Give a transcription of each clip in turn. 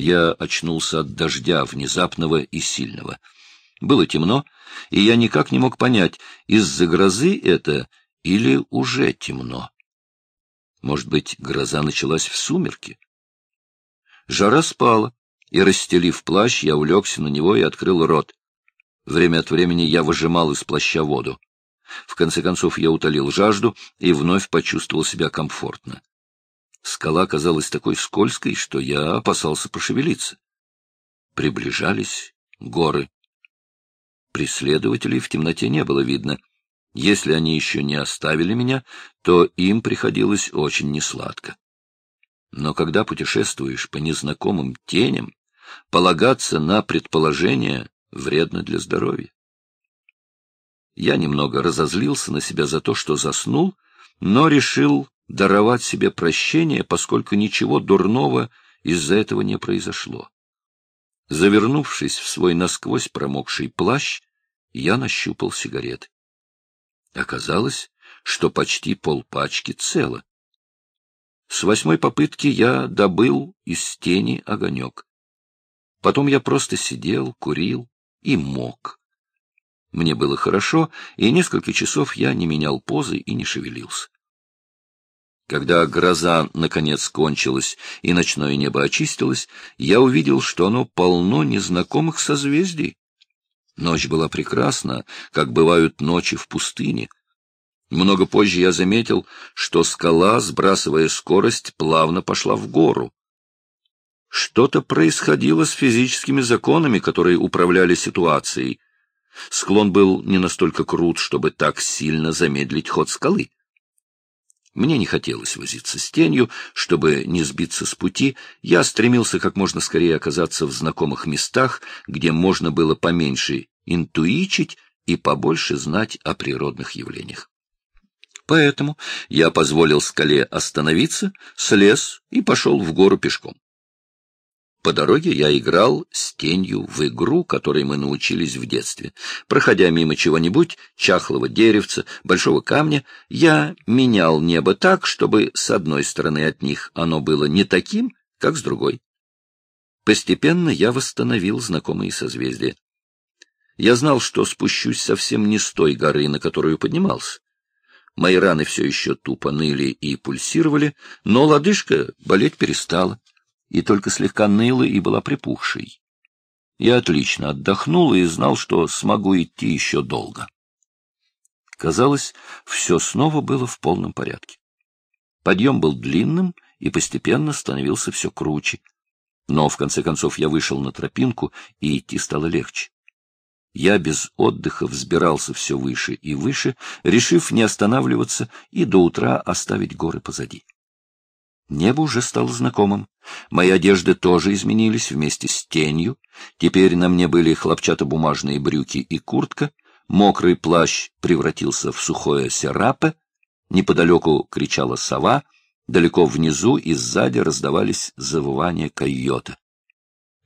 Я очнулся от дождя, внезапного и сильного. Было темно, и я никак не мог понять, из-за грозы это или уже темно. Может быть, гроза началась в сумерки? Жара спала, и, расстелив плащ, я улегся на него и открыл рот. Время от времени я выжимал из плаща воду. В конце концов я утолил жажду и вновь почувствовал себя комфортно. Скала казалась такой скользкой, что я опасался пошевелиться. Приближались горы. Преследователей в темноте не было видно. Если они еще не оставили меня, то им приходилось очень несладко. Но когда путешествуешь по незнакомым теням, полагаться на предположения вредно для здоровья. Я немного разозлился на себя за то, что заснул, но решил даровать себе прощение, поскольку ничего дурного из-за этого не произошло. Завернувшись в свой насквозь промокший плащ, я нащупал сигареты. Оказалось, что почти полпачки цело. С восьмой попытки я добыл из тени огонек. Потом я просто сидел, курил и мог. Мне было хорошо, и несколько часов я не менял позы и не шевелился. Когда гроза наконец кончилась и ночное небо очистилось, я увидел, что оно полно незнакомых созвездий. Ночь была прекрасна, как бывают ночи в пустыне. Много позже я заметил, что скала, сбрасывая скорость, плавно пошла в гору. Что-то происходило с физическими законами, которые управляли ситуацией. Склон был не настолько крут, чтобы так сильно замедлить ход скалы. Мне не хотелось возиться с тенью, чтобы не сбиться с пути. Я стремился как можно скорее оказаться в знакомых местах, где можно было поменьше интуичить и побольше знать о природных явлениях. Поэтому я позволил скале остановиться, слез и пошел в гору пешком. По дороге я играл с тенью в игру, которой мы научились в детстве. Проходя мимо чего-нибудь, чахлого деревца, большого камня, я менял небо так, чтобы с одной стороны от них оно было не таким, как с другой. Постепенно я восстановил знакомые созвездия. Я знал, что спущусь совсем не с той горы, на которую поднимался. Мои раны все еще тупо ныли и пульсировали, но лодыжка болеть перестала и только слегка ныла и была припухшей. Я отлично отдохнул и знал, что смогу идти еще долго. Казалось, все снова было в полном порядке. Подъем был длинным и постепенно становился все круче. Но, в конце концов, я вышел на тропинку, и идти стало легче. Я без отдыха взбирался все выше и выше, решив не останавливаться и до утра оставить горы позади. Небо уже стало знакомым. Мои одежды тоже изменились вместе с тенью. Теперь на мне были хлопчатобумажные брюки и куртка. Мокрый плащ превратился в сухое серапе. Неподалеку кричала сова. Далеко внизу и сзади раздавались завывания койота.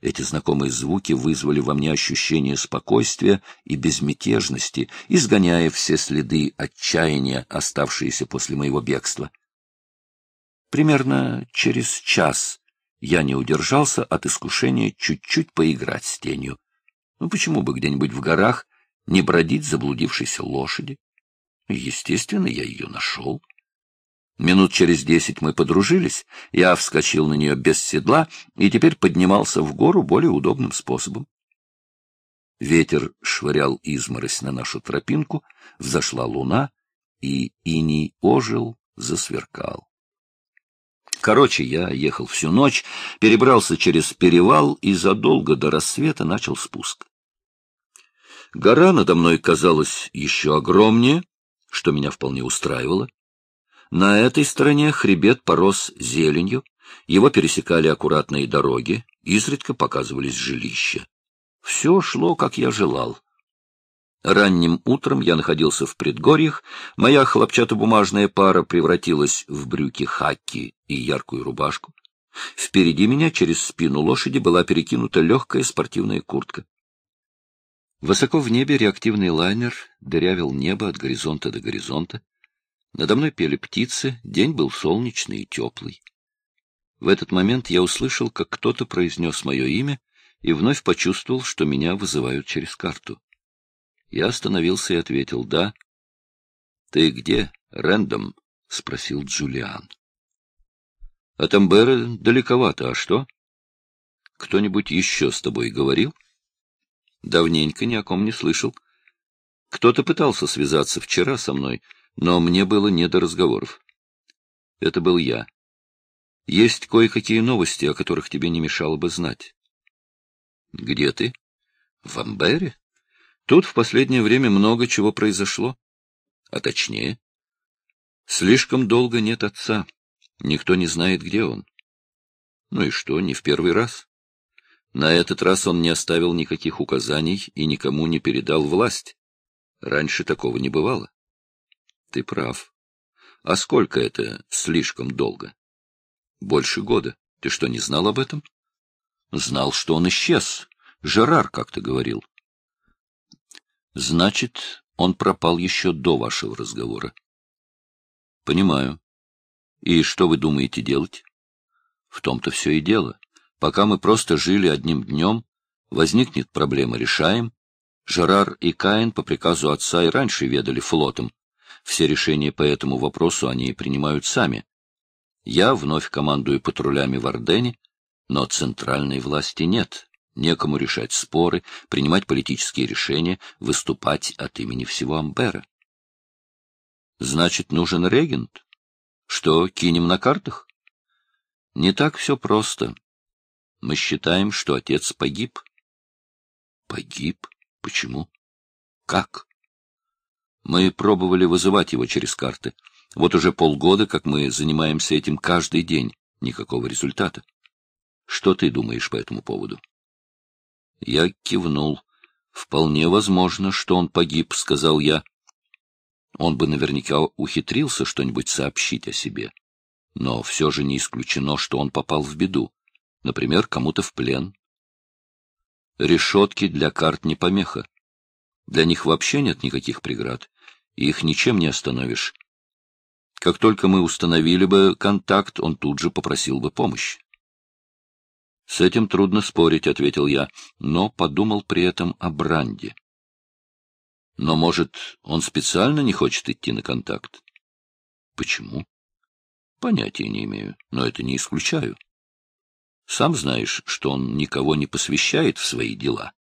Эти знакомые звуки вызвали во мне ощущение спокойствия и безмятежности, изгоняя все следы отчаяния, оставшиеся после моего бегства. Примерно через час я не удержался от искушения чуть-чуть поиграть с тенью. Ну почему бы где-нибудь в горах не бродить заблудившейся лошади? Естественно, я ее нашел. Минут через десять мы подружились, я вскочил на нее без седла и теперь поднимался в гору более удобным способом. Ветер швырял изморозь на нашу тропинку, взошла луна, и иней ожил, засверкал. Короче, я ехал всю ночь, перебрался через перевал и задолго до рассвета начал спуск. Гора надо мной казалась еще огромнее, что меня вполне устраивало. На этой стороне хребет порос зеленью, его пересекали аккуратные дороги, изредка показывались жилища. Все шло, как я желал. Ранним утром я находился в предгорьях, моя хлопчатобумажная пара превратилась в брюки хаки и яркую рубашку. Впереди меня через спину лошади была перекинута легкая спортивная куртка. Высоко в небе реактивный лайнер дырявил небо от горизонта до горизонта. Надо мной пели птицы, день был солнечный и теплый. В этот момент я услышал, как кто-то произнес мое имя, и вновь почувствовал, что меня вызывают через карту. Я остановился и ответил «да». — Ты где, Рэндом? — спросил Джулиан. — От Амбера далековато, а что? — Кто-нибудь еще с тобой говорил? — Давненько ни о ком не слышал. Кто-то пытался связаться вчера со мной, но мне было не до разговоров. Это был я. Есть кое-какие новости, о которых тебе не мешало бы знать. — Где ты? — В Амбере. Тут в последнее время много чего произошло. А точнее, слишком долго нет отца. Никто не знает, где он. Ну и что, не в первый раз. На этот раз он не оставил никаких указаний и никому не передал власть. Раньше такого не бывало. Ты прав. А сколько это слишком долго? Больше года. Ты что, не знал об этом? Знал, что он исчез. Жерар как-то говорил. Значит, он пропал еще до вашего разговора. Понимаю. И что вы думаете делать? В том-то все и дело. Пока мы просто жили одним днем, возникнет проблема, решаем. Жерар и Каин по приказу отца и раньше ведали флотом. Все решения по этому вопросу они принимают сами. Я вновь командую патрулями в Ордене, но центральной власти нет. Некому решать споры, принимать политические решения, выступать от имени всего Амбера. Значит, нужен регент? Что, кинем на картах? Не так все просто. Мы считаем, что отец погиб. Погиб? Почему? Как? Мы пробовали вызывать его через карты. Вот уже полгода, как мы занимаемся этим каждый день. Никакого результата. Что ты думаешь по этому поводу? Я кивнул. Вполне возможно, что он погиб, сказал я. Он бы наверняка ухитрился что-нибудь сообщить о себе. Но все же не исключено, что он попал в беду. Например, кому-то в плен. Решетки для карт не помеха. Для них вообще нет никаких преград их ничем не остановишь. Как только мы установили бы контакт, он тут же попросил бы помощи. — С этим трудно спорить, — ответил я, но подумал при этом о Бранде. — Но, может, он специально не хочет идти на контакт? — Почему? — Понятия не имею, но это не исключаю. Сам знаешь, что он никого не посвящает в свои дела.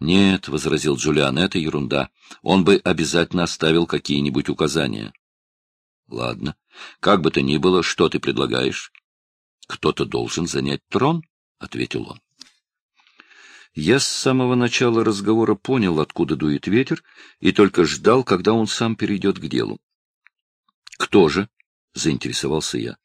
Нет, — возразил Джулиан, — это ерунда. Он бы обязательно оставил какие-нибудь указания. Ладно. Как бы то ни было, что ты предлагаешь? Кто-то должен занять трон, — ответил он. Я с самого начала разговора понял, откуда дует ветер, и только ждал, когда он сам перейдет к делу. — Кто же? — заинтересовался я.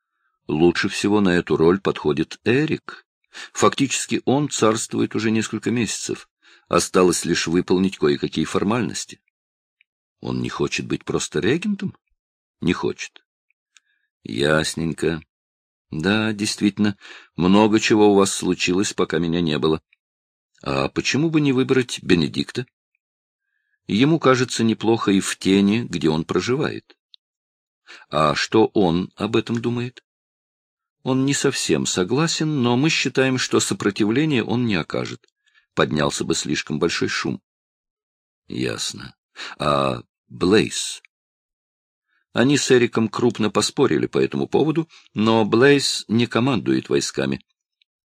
— Лучше всего на эту роль подходит Эрик. Фактически он царствует уже несколько месяцев. Осталось лишь выполнить кое-какие формальности. Он не хочет быть просто регентом? Не хочет. Ясненько. Да, действительно, много чего у вас случилось, пока меня не было. А почему бы не выбрать Бенедикта? Ему кажется неплохо и в тени, где он проживает. А что он об этом думает? Он не совсем согласен, но мы считаем, что сопротивления он не окажет поднялся бы слишком большой шум. Ясно. А Блейз? Они с Эриком крупно поспорили по этому поводу, но Блейз не командует войсками.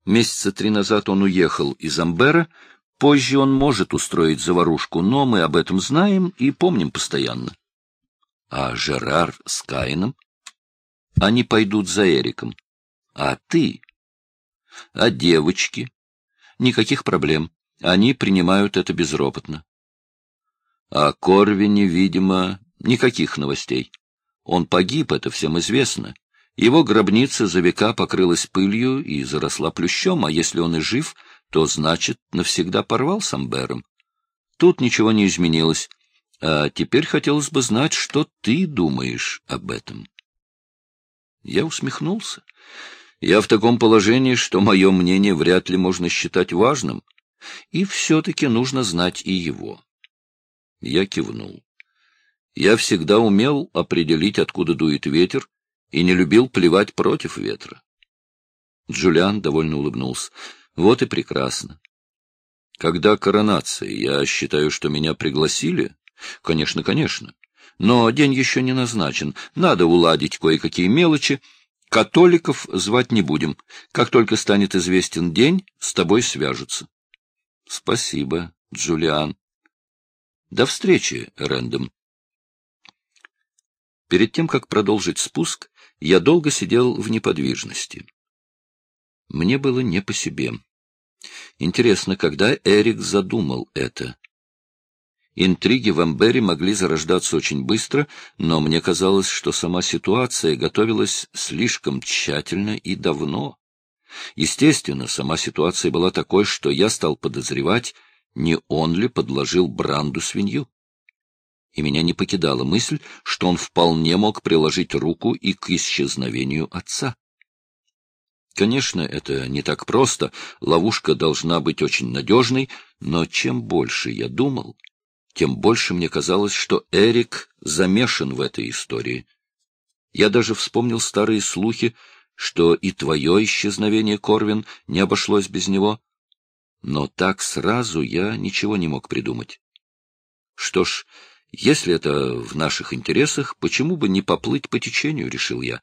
Месяца три назад он уехал из Амбера, позже он может устроить заварушку, но мы об этом знаем и помним постоянно. А Жерар с Каином? Они пойдут за Эриком. А ты? А девочки? Никаких проблем. Они принимают это безропотно. О Корвине, видимо, никаких новостей. Он погиб, это всем известно. Его гробница за века покрылась пылью и заросла плющом, а если он и жив, то, значит, навсегда порвал с Амбером. Тут ничего не изменилось. А теперь хотелось бы знать, что ты думаешь об этом. Я усмехнулся. Я в таком положении, что мое мнение вряд ли можно считать важным, и все-таки нужно знать и его. Я кивнул. Я всегда умел определить, откуда дует ветер, и не любил плевать против ветра. Джулиан довольно улыбнулся. Вот и прекрасно. Когда коронация, я считаю, что меня пригласили? Конечно, конечно. Но день еще не назначен. Надо уладить кое-какие мелочи. Католиков звать не будем. Как только станет известен день, с тобой свяжутся. Спасибо, Джулиан. До встречи, Рэндом. Перед тем, как продолжить спуск, я долго сидел в неподвижности. Мне было не по себе. Интересно, когда Эрик задумал это? Интриги в Эмбере могли зарождаться очень быстро, но мне казалось, что сама ситуация готовилась слишком тщательно и давно. Естественно, сама ситуация была такой, что я стал подозревать, не он ли подложил Бранду свинью. И меня не покидала мысль, что он вполне мог приложить руку и к исчезновению отца. Конечно, это не так просто, ловушка должна быть очень надежной, но чем больше я думал, тем больше мне казалось, что Эрик замешан в этой истории. Я даже вспомнил старые слухи, что и твое исчезновение, Корвин, не обошлось без него. Но так сразу я ничего не мог придумать. Что ж, если это в наших интересах, почему бы не поплыть по течению, решил я.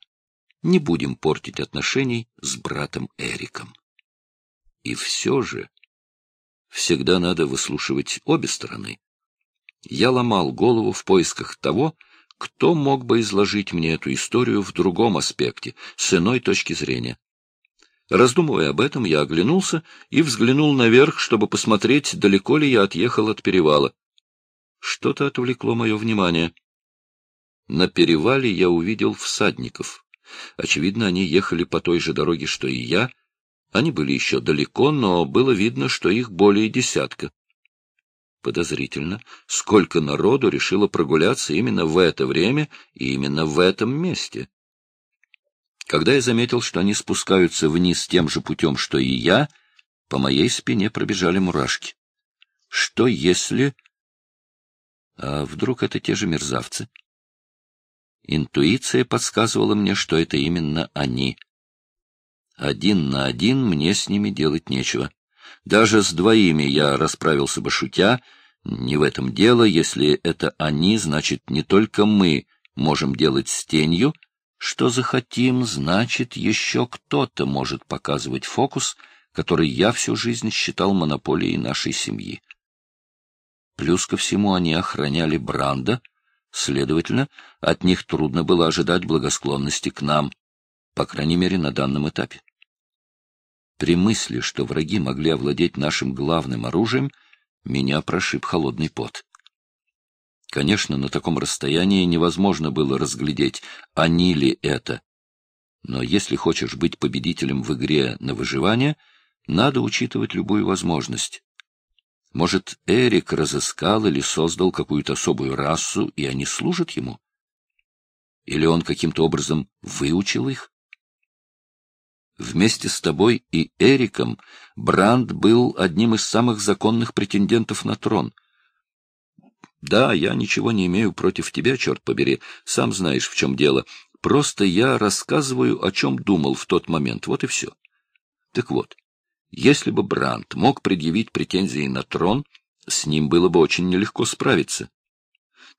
Не будем портить отношений с братом Эриком. И все же всегда надо выслушивать обе стороны. Я ломал голову в поисках того, кто мог бы изложить мне эту историю в другом аспекте, с иной точки зрения. Раздумывая об этом, я оглянулся и взглянул наверх, чтобы посмотреть, далеко ли я отъехал от перевала. Что-то отвлекло мое внимание. На перевале я увидел всадников. Очевидно, они ехали по той же дороге, что и я. Они были еще далеко, но было видно, что их более десятка. Подозрительно, сколько народу решило прогуляться именно в это время и именно в этом месте. Когда я заметил, что они спускаются вниз тем же путем, что и я, по моей спине пробежали мурашки. Что если... А вдруг это те же мерзавцы? Интуиция подсказывала мне, что это именно они. Один на один мне с ними делать нечего. Даже с двоими я расправился бы шутя. Не в этом дело, если это они, значит, не только мы можем делать с тенью. Что захотим, значит, еще кто-то может показывать фокус, который я всю жизнь считал монополией нашей семьи. Плюс ко всему они охраняли Бранда, следовательно, от них трудно было ожидать благосклонности к нам, по крайней мере, на данном этапе. При мысли, что враги могли овладеть нашим главным оружием, меня прошиб холодный пот. Конечно, на таком расстоянии невозможно было разглядеть, они ли это. Но если хочешь быть победителем в игре на выживание, надо учитывать любую возможность. Может, Эрик разыскал или создал какую-то особую расу, и они служат ему? Или он каким-то образом выучил их? Вместе с тобой и Эриком Бранд был одним из самых законных претендентов на трон. Да, я ничего не имею против тебя, черт побери, сам знаешь, в чем дело. Просто я рассказываю, о чем думал в тот момент, вот и все. Так вот, если бы Бранд мог предъявить претензии на трон, с ним было бы очень нелегко справиться.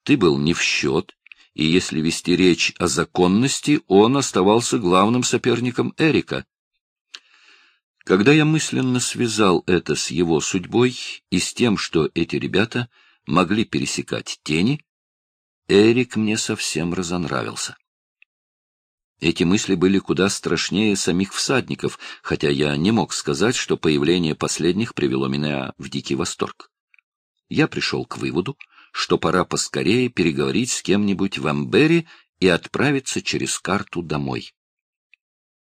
Ты был не в счет, и если вести речь о законности, он оставался главным соперником Эрика. Когда я мысленно связал это с его судьбой и с тем, что эти ребята могли пересекать тени, Эрик мне совсем разонравился. Эти мысли были куда страшнее самих всадников, хотя я не мог сказать, что появление последних привело меня в дикий восторг. Я пришел к выводу, что пора поскорее переговорить с кем-нибудь в Амбере и отправиться через карту домой.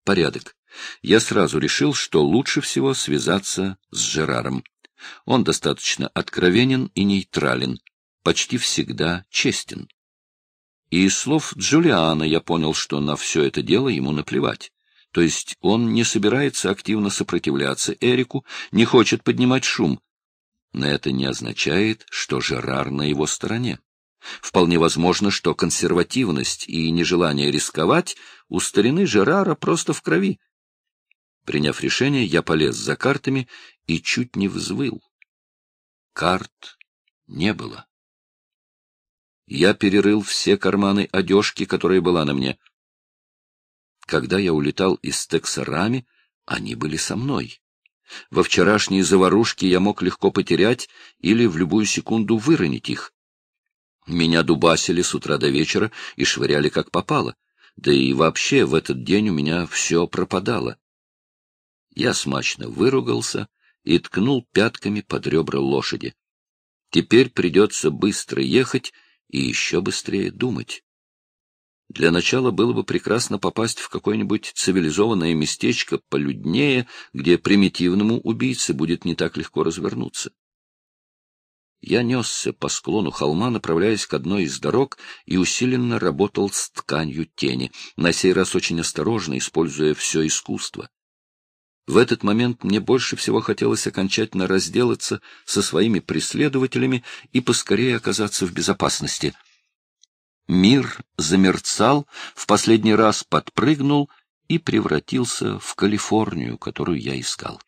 Порядок. Я сразу решил, что лучше всего связаться с Жераром. Он достаточно откровенен и нейтрален, почти всегда честен. И из слов Джулиана я понял, что на все это дело ему наплевать. То есть он не собирается активно сопротивляться Эрику, не хочет поднимать шум. Но это не означает, что Жерар на его стороне. Вполне возможно, что консервативность и нежелание рисковать у старины Жерара просто в крови. Приняв решение, я полез за картами и чуть не взвыл. Карт не было. Я перерыл все карманы одежки, которая была на мне. Когда я улетал из Тексарами, они были со мной. Во вчерашней заварушке я мог легко потерять или в любую секунду выронить их. Меня дубасили с утра до вечера и швыряли как попало. Да и вообще в этот день у меня все пропадало. Я смачно выругался и ткнул пятками под ребра лошади. Теперь придется быстро ехать и еще быстрее думать. Для начала было бы прекрасно попасть в какое-нибудь цивилизованное местечко полюднее, где примитивному убийце будет не так легко развернуться. Я несся по склону холма, направляясь к одной из дорог, и усиленно работал с тканью тени, на сей раз очень осторожно, используя все искусство. В этот момент мне больше всего хотелось окончательно разделаться со своими преследователями и поскорее оказаться в безопасности. Мир замерцал, в последний раз подпрыгнул и превратился в Калифорнию, которую я искал.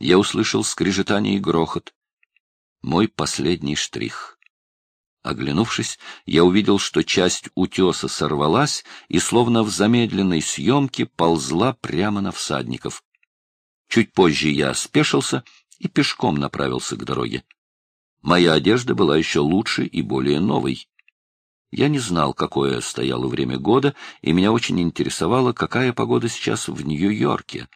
Я услышал скрежетание и грохот мой последний штрих. Оглянувшись, я увидел, что часть утеса сорвалась и, словно в замедленной съемке, ползла прямо на всадников. Чуть позже я спешился и пешком направился к дороге. Моя одежда была еще лучше и более новой. Я не знал, какое стояло время года, и меня очень интересовало, какая погода сейчас в Нью-Йорке.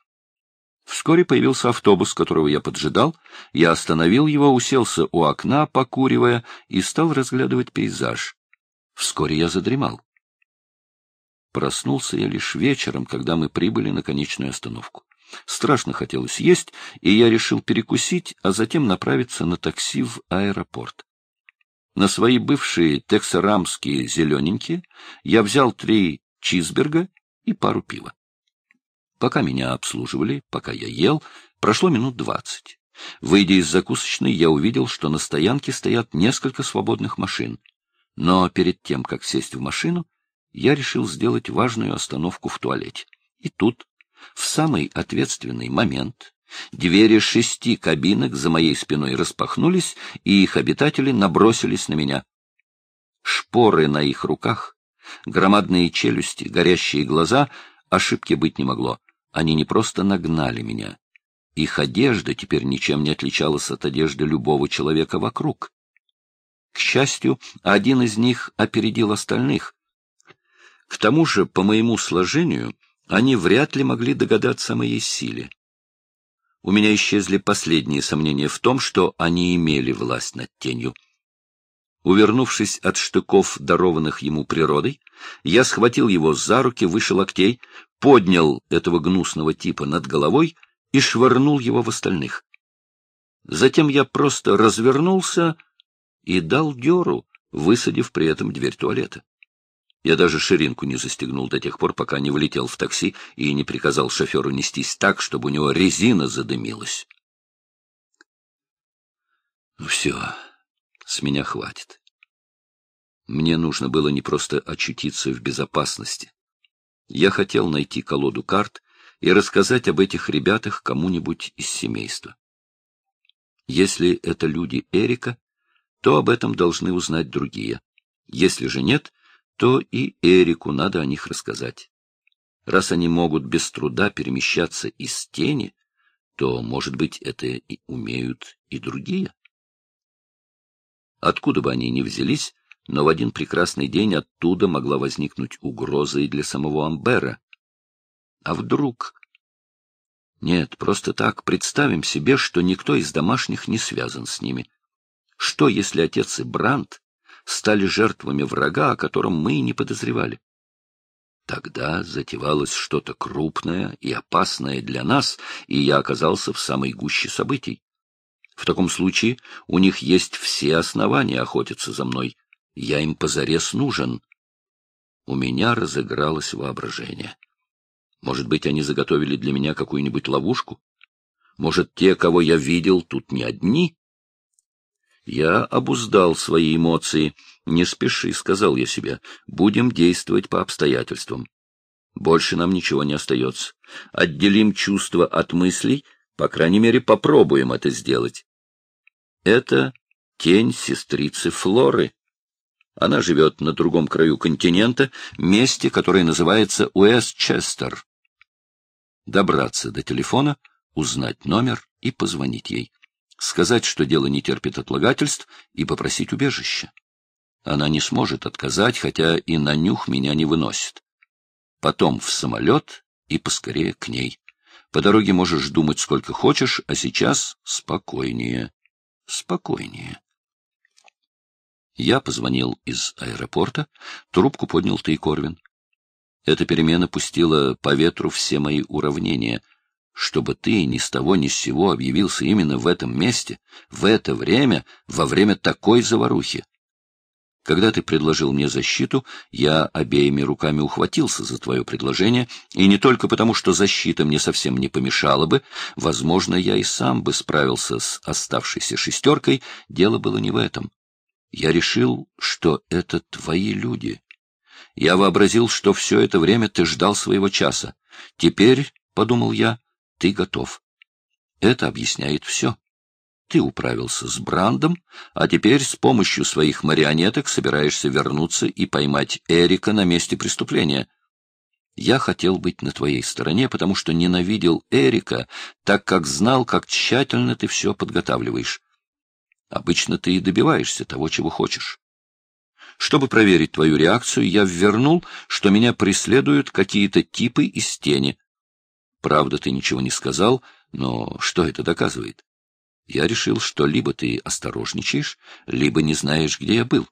Вскоре появился автобус, которого я поджидал. Я остановил его, уселся у окна, покуривая, и стал разглядывать пейзаж. Вскоре я задремал. Проснулся я лишь вечером, когда мы прибыли на конечную остановку. Страшно хотелось есть, и я решил перекусить, а затем направиться на такси в аэропорт. На свои бывшие тексарамские зелененькие я взял три чизберга и пару пива. Пока меня обслуживали, пока я ел, прошло минут двадцать. Выйдя из закусочной, я увидел, что на стоянке стоят несколько свободных машин. Но перед тем, как сесть в машину, я решил сделать важную остановку в туалете. И тут, в самый ответственный момент, двери шести кабинок за моей спиной распахнулись, и их обитатели набросились на меня. Шпоры на их руках, громадные челюсти, горящие глаза — ошибки быть не могло. Они не просто нагнали меня. Их одежда теперь ничем не отличалась от одежды любого человека вокруг. К счастью, один из них опередил остальных. К тому же, по моему сложению, они вряд ли могли догадаться о моей силе. У меня исчезли последние сомнения в том, что они имели власть над тенью. Увернувшись от штыков, дарованных ему природой, я схватил его за руки выше локтей, поднял этого гнусного типа над головой и швырнул его в остальных. Затем я просто развернулся и дал дёру, высадив при этом дверь туалета. Я даже ширинку не застегнул до тех пор, пока не влетел в такси и не приказал шоферу нестись так, чтобы у него резина задымилась. Ну все, с меня хватит. Мне нужно было не просто очутиться в безопасности, я хотел найти колоду карт и рассказать об этих ребятах кому-нибудь из семейства. Если это люди Эрика, то об этом должны узнать другие. Если же нет, то и Эрику надо о них рассказать. Раз они могут без труда перемещаться из тени, то, может быть, это и умеют и другие. Откуда бы они ни взялись, но в один прекрасный день оттуда могла возникнуть угроза и для самого Амбера. А вдруг... Нет, просто так представим себе, что никто из домашних не связан с ними. Что, если отец и Бранд стали жертвами врага, о котором мы и не подозревали? Тогда затевалось что-то крупное и опасное для нас, и я оказался в самой гуще событий. В таком случае у них есть все основания охотиться за мной, я им позарез нужен. У меня разыгралось воображение. Может быть, они заготовили для меня какую-нибудь ловушку? Может, те, кого я видел, тут не одни? Я обуздал свои эмоции. «Не спеши», — сказал я себе, — «будем действовать по обстоятельствам. Больше нам ничего не остается. Отделим чувства от мыслей, по крайней мере, попробуем это сделать. Это тень сестрицы Флоры. Она живет на другом краю континента, месте, которое называется Уэстчестер. Добраться до телефона, узнать номер и позвонить ей. Сказать, что дело не терпит отлагательств, и попросить убежище. Она не сможет отказать, хотя и на нюх меня не выносит. Потом в самолет и поскорее к ней. По дороге можешь думать сколько хочешь, а сейчас спокойнее, спокойнее. Я позвонил из аэропорта, трубку поднял ты, Корвин. Эта перемена пустила по ветру все мои уравнения, чтобы ты ни с того ни с сего объявился именно в этом месте, в это время, во время такой заварухи. Когда ты предложил мне защиту, я обеими руками ухватился за твое предложение, и не только потому, что защита мне совсем не помешала бы, возможно, я и сам бы справился с оставшейся шестеркой, дело было не в этом. Я решил, что это твои люди. Я вообразил, что все это время ты ждал своего часа. Теперь, — подумал я, — ты готов. Это объясняет все. Ты управился с Брандом, а теперь с помощью своих марионеток собираешься вернуться и поймать Эрика на месте преступления. Я хотел быть на твоей стороне, потому что ненавидел Эрика, так как знал, как тщательно ты все подготавливаешь. Обычно ты и добиваешься того, чего хочешь. Чтобы проверить твою реакцию, я ввернул, что меня преследуют какие-то типы из тени. Правда, ты ничего не сказал, но что это доказывает? Я решил, что либо ты осторожничаешь, либо не знаешь, где я был.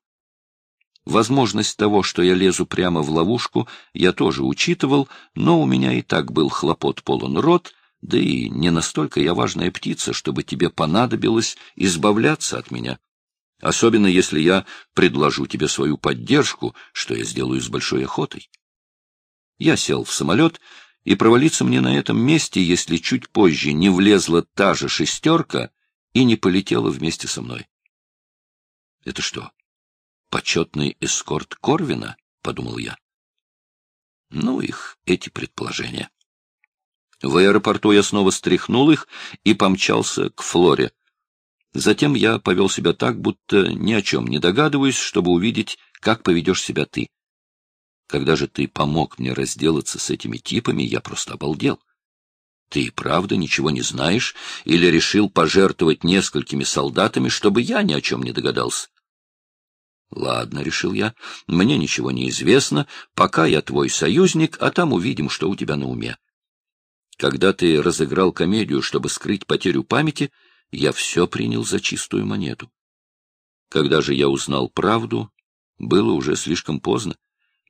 Возможность того, что я лезу прямо в ловушку, я тоже учитывал, но у меня и так был хлопот полон рот, да и не настолько я важная птица, чтобы тебе понадобилось избавляться от меня. Особенно если я предложу тебе свою поддержку, что я сделаю с большой охотой. Я сел в самолет, и провалиться мне на этом месте, если чуть позже не влезла та же шестерка, и не полетела вместе со мной. — Это что, почетный эскорт Корвина? — подумал я. Ну, их эти предположения. В аэропорту я снова стряхнул их и помчался к Флоре. Затем я повел себя так, будто ни о чем не догадываюсь, чтобы увидеть, как поведешь себя ты. Когда же ты помог мне разделаться с этими типами, я просто обалдел. Ты и правда ничего не знаешь или решил пожертвовать несколькими солдатами, чтобы я ни о чем не догадался? Ладно, решил я, мне ничего не известно, пока я твой союзник, а там увидим, что у тебя на уме. Когда ты разыграл комедию, чтобы скрыть потерю памяти, я все принял за чистую монету. Когда же я узнал правду, было уже слишком поздно.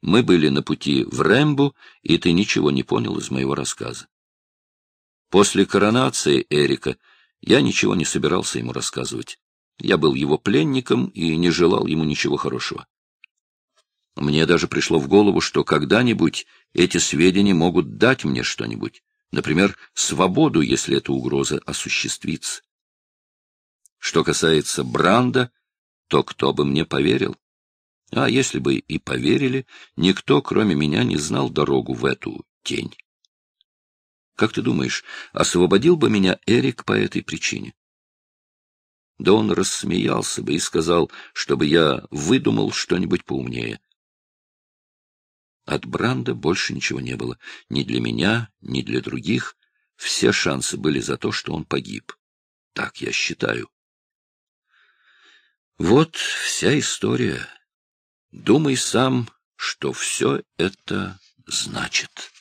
Мы были на пути в Рэмбу, и ты ничего не понял из моего рассказа. После коронации Эрика я ничего не собирался ему рассказывать. Я был его пленником и не желал ему ничего хорошего. Мне даже пришло в голову, что когда-нибудь эти сведения могут дать мне что-нибудь, например, свободу, если эта угроза осуществится. Что касается Бранда, то кто бы мне поверил? А если бы и поверили, никто, кроме меня, не знал дорогу в эту тень. Как ты думаешь, освободил бы меня Эрик по этой причине? Да он рассмеялся бы и сказал, чтобы я выдумал что-нибудь поумнее. От Бранда больше ничего не было. Ни для меня, ни для других. Все шансы были за то, что он погиб. Так я считаю. Вот вся история. Думай сам, что все это значит.